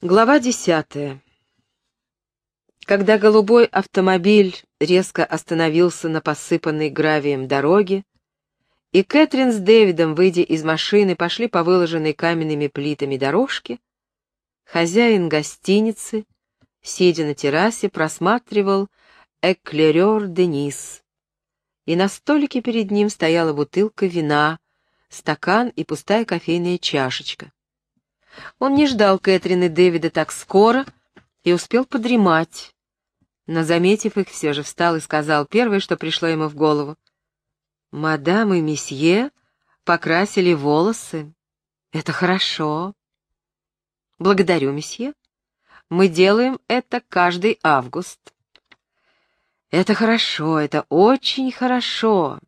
Глава десятая. Когда голубой автомобиль резко остановился на посыпанной гравием дороге, и Кэтрин с Дэвидом, выйдя из машины, пошли по выложенной каменными плитами дорожке, хозяин гостиницы, сидя на террасе, просматривал «Эклерер Денис», и на столике перед ним стояла бутылка вина, стакан и пустая кофейная чашечка. Он не ждал Кэтрин и Дэвида так скоро и успел подремать. Но, заметив их, все же встал и сказал первое, что пришло ему в голову. «Мадам и месье покрасили волосы. Это хорошо». «Благодарю, месье. Мы делаем это каждый август». «Это хорошо, это очень хорошо».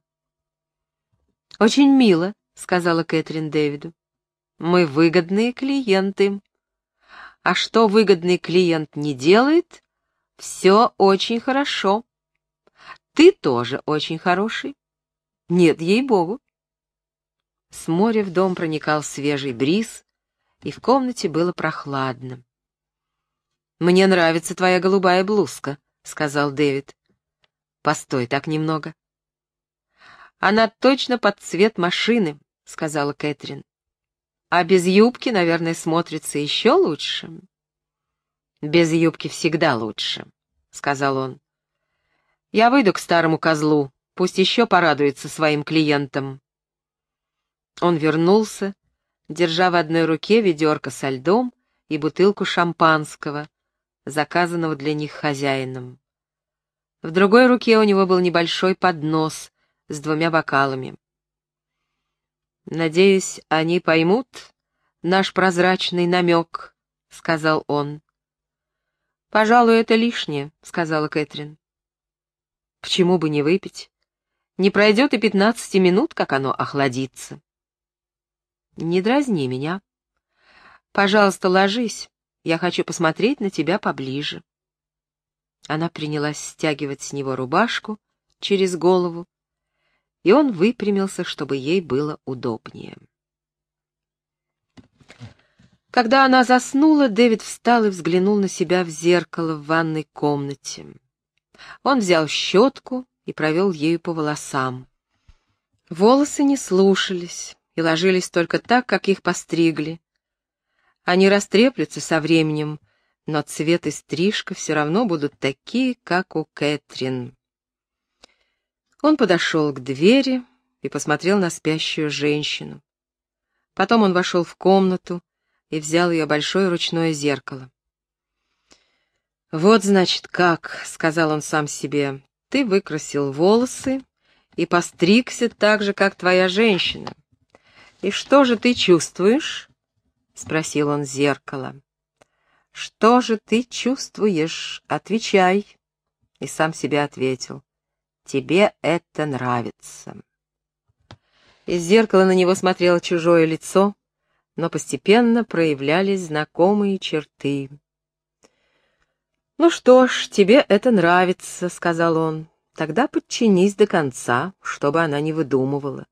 «Очень мило», — сказала Кэтрин Дэвиду. Мы выгодные клиенты. А что выгодный клиент не делает, все очень хорошо. Ты тоже очень хороший. Нет, ей-богу. С моря в дом проникал свежий бриз, и в комнате было прохладно. «Мне нравится твоя голубая блузка», — сказал Дэвид. «Постой так немного». «Она точно под цвет машины», — сказала Кэтрин. А без юбки, наверное, смотрится еще лучше. Без юбки всегда лучше, — сказал он. Я выйду к старому козлу, пусть еще порадуется своим клиентам. Он вернулся, держа в одной руке ведерко со льдом и бутылку шампанского, заказанного для них хозяином. В другой руке у него был небольшой поднос с двумя бокалами. «Надеюсь, они поймут наш прозрачный намек», — сказал он. «Пожалуй, это лишнее», — сказала Кэтрин. «Почему бы не выпить? Не пройдет и пятнадцати минут, как оно охладится». «Не дразни меня. Пожалуйста, ложись. Я хочу посмотреть на тебя поближе». Она принялась стягивать с него рубашку через голову, и он выпрямился, чтобы ей было удобнее. Когда она заснула, Дэвид встал и взглянул на себя в зеркало в ванной комнате. Он взял щетку и провел ею по волосам. Волосы не слушались и ложились только так, как их постригли. Они растреплются со временем, но цвет и стрижка все равно будут такие, как у Кэтрин. Он подошел к двери и посмотрел на спящую женщину. Потом он вошел в комнату и взял ее большое ручное зеркало. «Вот, значит, как», — сказал он сам себе, — «ты выкрасил волосы и постригся так же, как твоя женщина. И что же ты чувствуешь?» — спросил он зеркало. «Что же ты чувствуешь? Отвечай!» И сам себе ответил. Тебе это нравится. Из зеркала на него смотрело чужое лицо, но постепенно проявлялись знакомые черты. «Ну что ж, тебе это нравится», — сказал он. «Тогда подчинись до конца, чтобы она не выдумывала.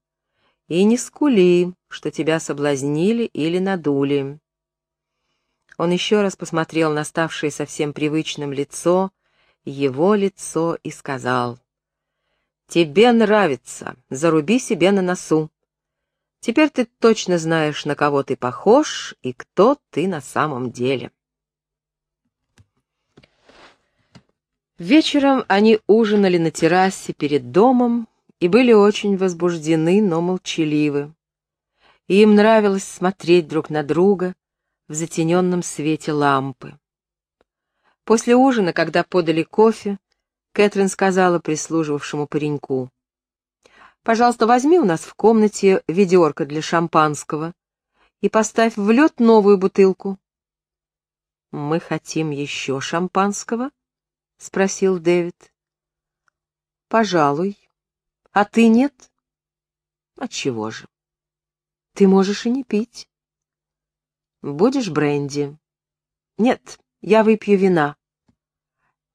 И не скули, что тебя соблазнили или надули». Он еще раз посмотрел на ставшее совсем привычным лицо, его лицо, и сказал — Тебе нравится, заруби себе на носу. Теперь ты точно знаешь, на кого ты похож и кто ты на самом деле. Вечером они ужинали на террасе перед домом и были очень возбуждены, но молчаливы. И им нравилось смотреть друг на друга в затененном свете лампы. После ужина, когда подали кофе, Кэтрин сказала прислуживавшему пареньку. «Пожалуйста, возьми у нас в комнате ведерко для шампанского и поставь в лед новую бутылку». «Мы хотим еще шампанского?» — спросил Дэвид. «Пожалуй. А ты нет?» «Отчего же? Ты можешь и не пить». «Будешь бренди?» «Нет, я выпью вина».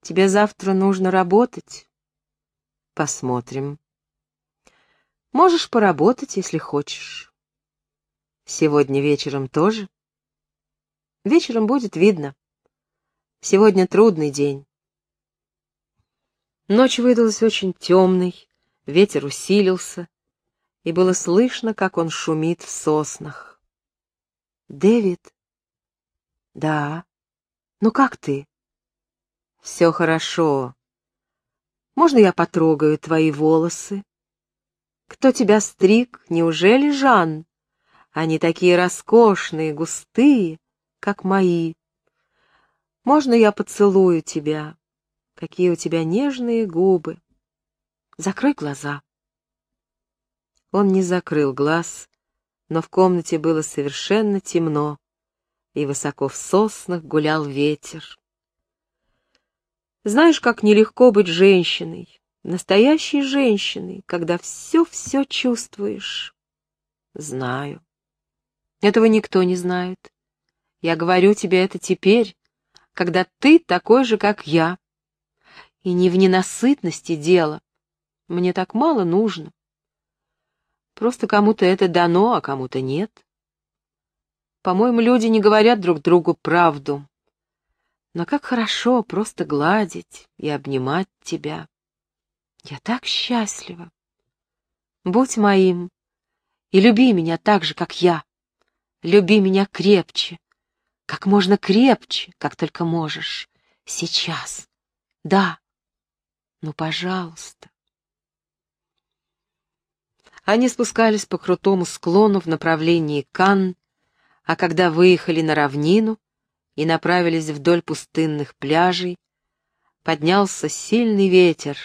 Тебе завтра нужно работать. Посмотрим. Можешь поработать, если хочешь. Сегодня вечером тоже? Вечером будет видно. Сегодня трудный день. Ночь выдалась очень темной, ветер усилился, и было слышно, как он шумит в соснах. «Дэвид?» «Да. Ну как ты?» «Все хорошо. Можно я потрогаю твои волосы?» «Кто тебя стриг? Неужели Жан? Они такие роскошные, густые, как мои. Можно я поцелую тебя?» Какие у тебя нежные губы. Закрой глаза. Он не закрыл глаз, но в комнате было совершенно темно, и высоко в соснах гулял ветер. Знаешь, как нелегко быть женщиной, настоящей женщиной, когда все-все чувствуешь. Знаю. Этого никто не знает. Я говорю тебе это теперь, когда ты такой же, как я, и не в ненасытности дело. Мне так мало нужно. Просто кому-то это дано, а кому-то нет. По-моему, люди не говорят друг другу правду. Но как хорошо просто гладить и обнимать тебя. Я так счастлива. Будь моим и люби меня так же, как я. Люби меня крепче, как можно крепче, как только можешь. Сейчас. Да, ну, пожалуйста. Они спускались по крутому склону в направлении Кан, а когда выехали на равнину и направились вдоль пустынных пляжей, поднялся сильный ветер,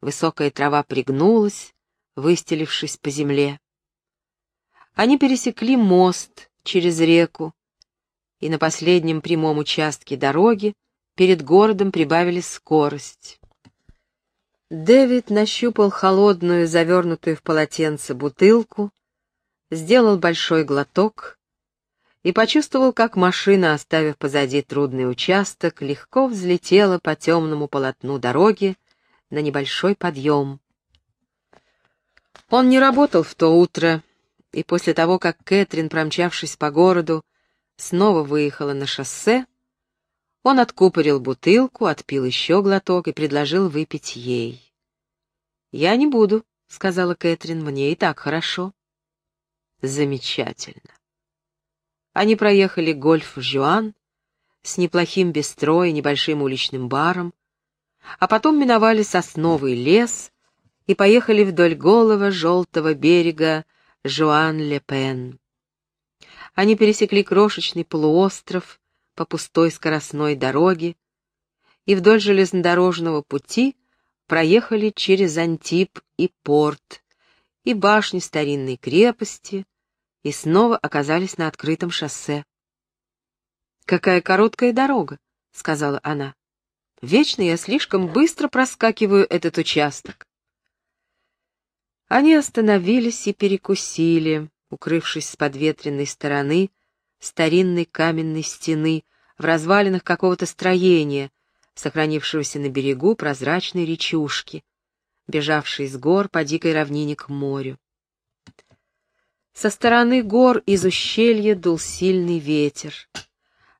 высокая трава пригнулась, выстелившись по земле. Они пересекли мост через реку, и на последнем прямом участке дороги перед городом прибавили скорость. Дэвид нащупал холодную, завернутую в полотенце бутылку, сделал большой глоток и почувствовал, как машина, оставив позади трудный участок, легко взлетела по темному полотну дороги на небольшой подъем. Он не работал в то утро, и после того, как Кэтрин, промчавшись по городу, снова выехала на шоссе, он откупорил бутылку, отпил еще глоток и предложил выпить ей. «Я не буду», — сказала Кэтрин, — «мне и так хорошо». «Замечательно». Они проехали гольф-жуан с неплохим бистро и небольшим уличным баром, а потом миновали сосновый лес и поехали вдоль голого желтого берега Жуан-Ле-Пен. Они пересекли крошечный полуостров, по пустой скоростной дороге, и вдоль железнодорожного пути проехали через Антип и порт, и башни старинной крепости, и снова оказались на открытом шоссе. «Какая короткая дорога», — сказала она. «Вечно я слишком быстро проскакиваю этот участок». Они остановились и перекусили, укрывшись с подветренной стороны старинной каменной стены в развалинах какого-то строения, сохранившегося на берегу прозрачной речушки, бежавшей с гор по дикой равнине к морю. Со стороны гор из ущелья дул сильный ветер.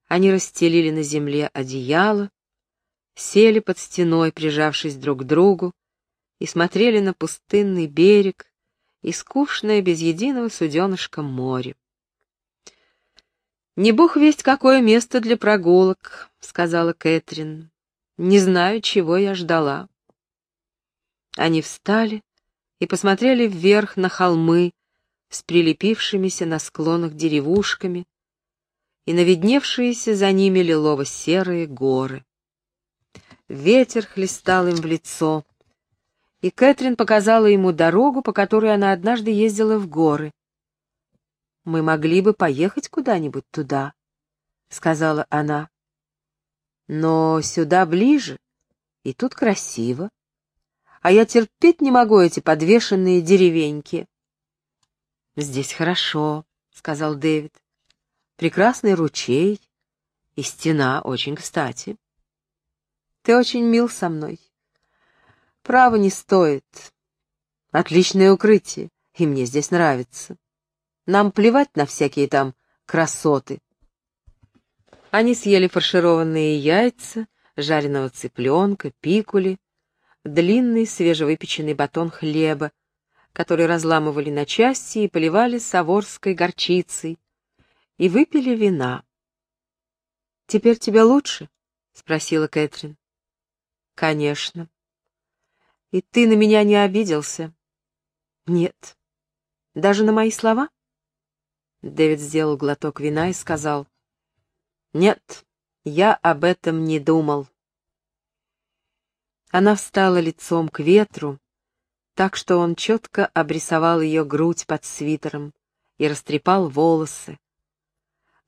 Они расстелили на земле одеяло, сели под стеной, прижавшись друг к другу, и смотрели на пустынный берег и скучное без единого суденышка море. «Не бог весть, какое место для прогулок», — сказала Кэтрин. «Не знаю, чего я ждала». Они встали и посмотрели вверх на холмы с прилепившимися на склонах деревушками и наведневшиеся за ними лилово-серые горы. Ветер хлестал им в лицо, и Кэтрин показала ему дорогу, по которой она однажды ездила в горы. Мы могли бы поехать куда-нибудь туда, — сказала она. Но сюда ближе, и тут красиво. А я терпеть не могу эти подвешенные деревеньки. Здесь хорошо, — сказал Дэвид. Прекрасный ручей, и стена очень кстати. Ты очень мил со мной. Право не стоит. Отличное укрытие, и мне здесь нравится. Нам плевать на всякие там красоты. Они съели фаршированные яйца, жареного цыпленка, пикули, длинный свежевыпеченный батон хлеба, который разламывали на части и поливали саворской горчицей, и выпили вина. «Теперь тебе лучше?» — спросила Кэтрин. «Конечно. И ты на меня не обиделся?» «Нет. Даже на мои слова?» Дэвид сделал глоток вина и сказал. «Нет, я об этом не думал». Она встала лицом к ветру, так что он четко обрисовал ее грудь под свитером и растрепал волосы.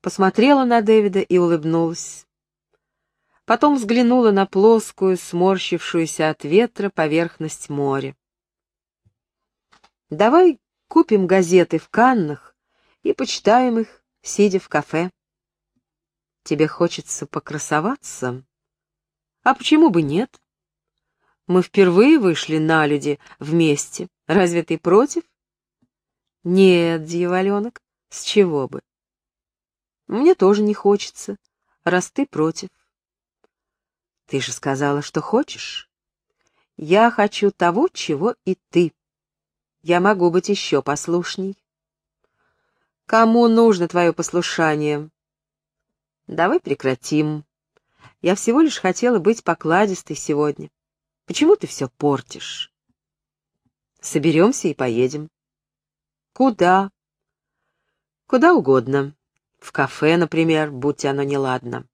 Посмотрела на Дэвида и улыбнулась. Потом взглянула на плоскую, сморщившуюся от ветра поверхность моря. «Давай купим газеты в Каннах и почитаем их, сидя в кафе. Тебе хочется покрасоваться? А почему бы нет? Мы впервые вышли на люди вместе. Разве ты против? Нет, дьяволенок, с чего бы? Мне тоже не хочется, раз ты против. Ты же сказала, что хочешь. Я хочу того, чего и ты. Я могу быть еще послушней. Кому нужно твое послушание? Давай прекратим. Я всего лишь хотела быть покладистой сегодня. Почему ты все портишь? Соберемся и поедем. Куда? Куда угодно. В кафе, например, будь оно неладно.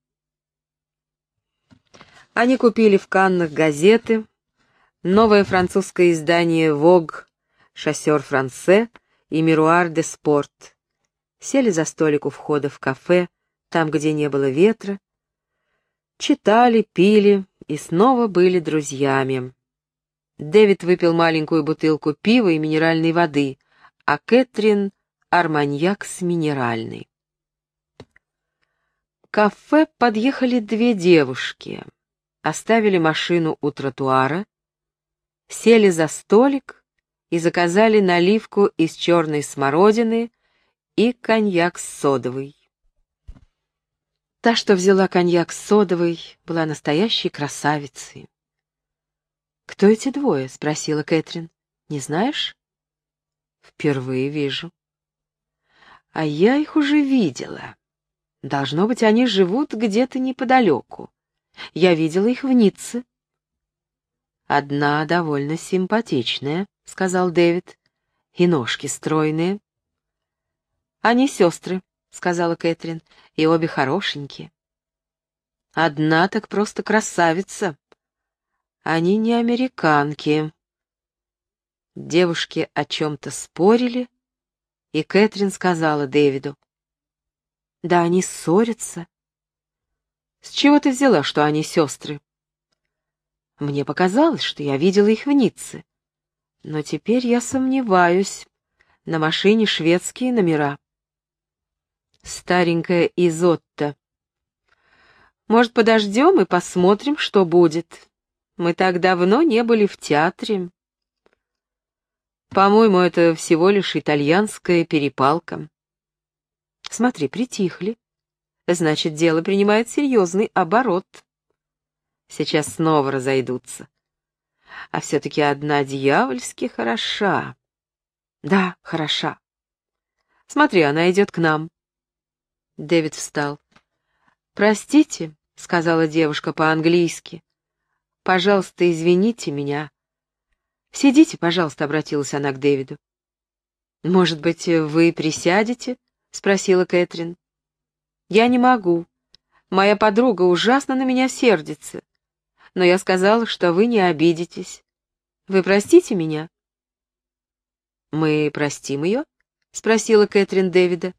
Они купили в Каннах газеты, новое французское издание «Vogue», «Шоссер Франце» и «Мируар де Спорт». Сели за столик у входа в кафе, там, где не было ветра, читали, пили, и снова были друзьями. Дэвид выпил маленькую бутылку пива и минеральной воды, а Кэтрин — арманьяк с минеральной. К кафе подъехали две девушки, оставили машину у тротуара, сели за столик и заказали наливку из черной смородины и коньяк с содовой. Та, что взяла коньяк с содовой, была настоящей красавицей. «Кто эти двое?» — спросила Кэтрин. «Не знаешь?» «Впервые вижу». «А я их уже видела. Должно быть, они живут где-то неподалеку. Я видела их в Ницце». «Одна довольно симпатичная», — сказал Дэвид, — «и ножки стройные». «Они сестры», — сказала Кэтрин, — «и обе хорошенькие». «Одна так просто красавица. Они не американки». Девушки о чем-то спорили, и Кэтрин сказала Дэвиду. «Да они ссорятся». «С чего ты взяла, что они сестры?» «Мне показалось, что я видела их в Ницце. Но теперь я сомневаюсь. На машине шведские номера» старенькая Изотта. Может, подождем и посмотрим, что будет? Мы так давно не были в театре. По-моему, это всего лишь итальянская перепалка. Смотри, притихли. Значит, дело принимает серьезный оборот. Сейчас снова разойдутся. А все-таки одна дьявольски хороша. Да, хороша. Смотри, она идет к нам. Дэвид встал. «Простите», — сказала девушка по-английски. «Пожалуйста, извините меня». «Сидите, пожалуйста», — обратилась она к Дэвиду. «Может быть, вы присядете?» — спросила Кэтрин. «Я не могу. Моя подруга ужасно на меня сердится. Но я сказала, что вы не обидитесь. Вы простите меня?» «Мы простим ее?» — спросила Кэтрин Дэвида.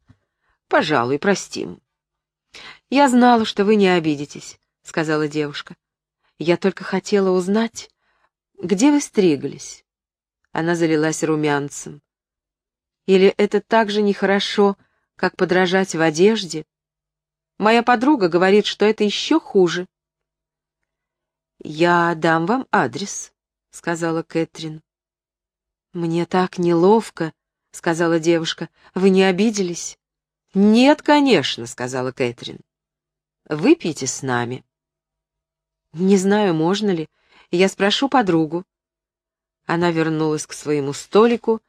Пожалуй, простим. Я знала, что вы не обидитесь, сказала девушка. Я только хотела узнать, где вы стриглись. Она залилась румянцем. Или это так же нехорошо, как подражать в одежде? Моя подруга говорит, что это еще хуже. «Я дам вам адрес», — сказала Кэтрин. «Мне так неловко», — сказала девушка. «Вы не обиделись?» «Нет, конечно», — сказала Кэтрин. Выпейте с нами». «Не знаю, можно ли. Я спрошу подругу». Она вернулась к своему столику,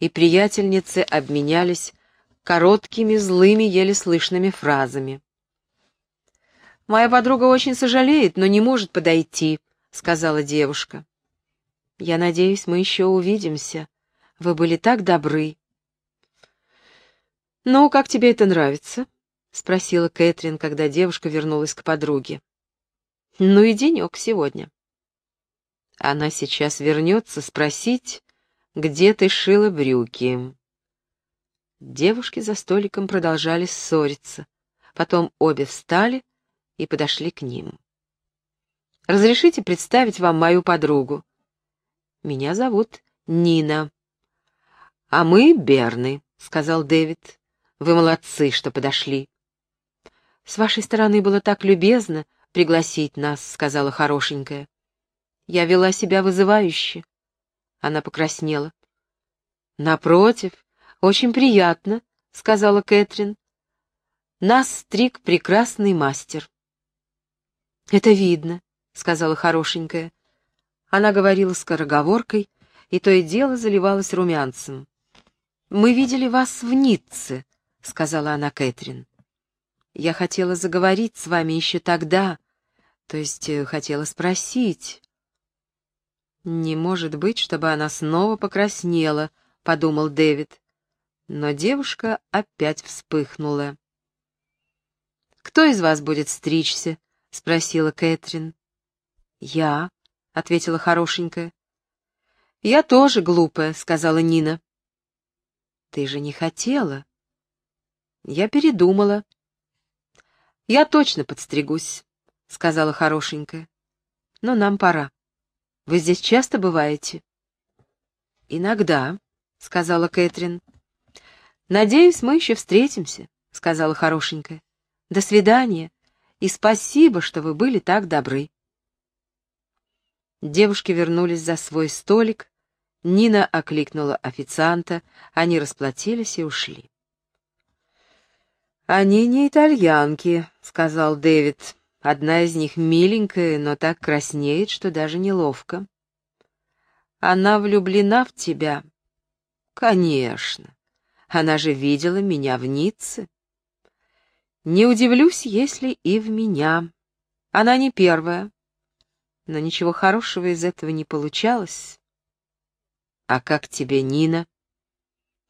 и приятельницы обменялись короткими, злыми, еле слышными фразами. «Моя подруга очень сожалеет, но не может подойти», — сказала девушка. «Я надеюсь, мы еще увидимся. Вы были так добры». «Ну, как тебе это нравится?» — спросила Кэтрин, когда девушка вернулась к подруге. «Ну и денек сегодня». Она сейчас вернется спросить, где ты шила брюки. Девушки за столиком продолжали ссориться. Потом обе встали и подошли к ним. «Разрешите представить вам мою подругу?» «Меня зовут Нина». «А мы Берны», — сказал Дэвид. «Вы молодцы, что подошли». «С вашей стороны было так любезно пригласить нас», — сказала хорошенькая. «Я вела себя вызывающе». Она покраснела. «Напротив, очень приятно», — сказала Кэтрин. «Нас стриг прекрасный мастер». «Это видно», — сказала хорошенькая. Она говорила скороговоркой, и то и дело заливалась румянцем. «Мы видели вас в Ницце», — сказала она Кэтрин. «Я хотела заговорить с вами еще тогда, то есть э, хотела спросить». «Не может быть, чтобы она снова покраснела», — подумал Дэвид. Но девушка опять вспыхнула. «Кто из вас будет стричься?» — спросила Кэтрин. «Я», — ответила хорошенькая. «Я тоже глупая», — сказала Нина. «Ты же не хотела». Я передумала. «Я точно подстригусь», — сказала хорошенькая. «Но нам пора». Вы здесь часто бываете?» «Иногда», — сказала Кэтрин. «Надеюсь, мы еще встретимся», — сказала хорошенькая. «До свидания, и спасибо, что вы были так добры». Девушки вернулись за свой столик. Нина окликнула официанта, они расплатились и ушли. «Они не итальянки», — сказал Дэвид. Одна из них миленькая, но так краснеет, что даже неловко. Она влюблена в тебя? Конечно. Она же видела меня в Ницце. Не удивлюсь, если и в меня. Она не первая. Но ничего хорошего из этого не получалось. А как тебе, Нина?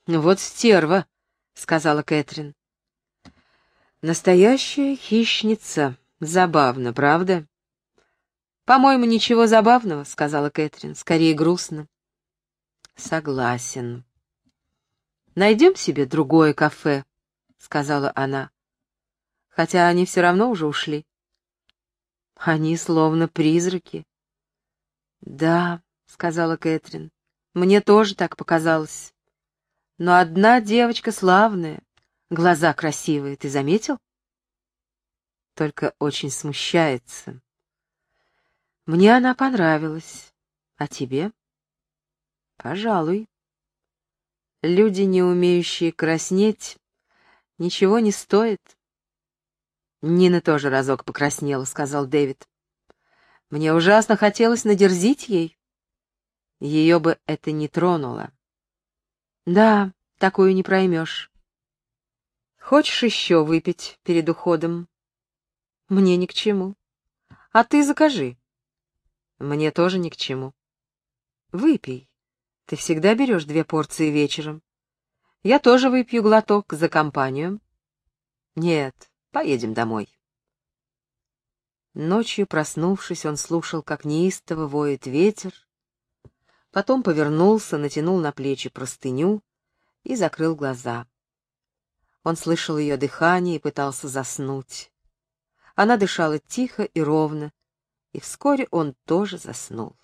Вот стерва, сказала Кэтрин. Настоящая хищница. Забавно, правда? По-моему, ничего забавного, сказала Кэтрин, скорее грустно. Согласен. Найдем себе другое кафе, сказала она. Хотя они все равно уже ушли. Они словно призраки. Да, сказала Кэтрин, мне тоже так показалось. Но одна девочка славная, глаза красивые, ты заметил? только очень смущается. Мне она понравилась. А тебе? Пожалуй. Люди, не умеющие краснеть, ничего не стоят. Нина тоже разок покраснела, сказал Дэвид. Мне ужасно хотелось надерзить ей. Ее бы это не тронуло. Да, такую не проймешь. Хочешь еще выпить перед уходом? Мне ни к чему. А ты закажи. Мне тоже ни к чему. Выпей. Ты всегда берешь две порции вечером. Я тоже выпью глоток за компанию. Нет, поедем домой. Ночью, проснувшись, он слушал, как неистово воет ветер, потом повернулся, натянул на плечи простыню и закрыл глаза. Он слышал ее дыхание и пытался заснуть. Она дышала тихо и ровно, и вскоре он тоже заснул.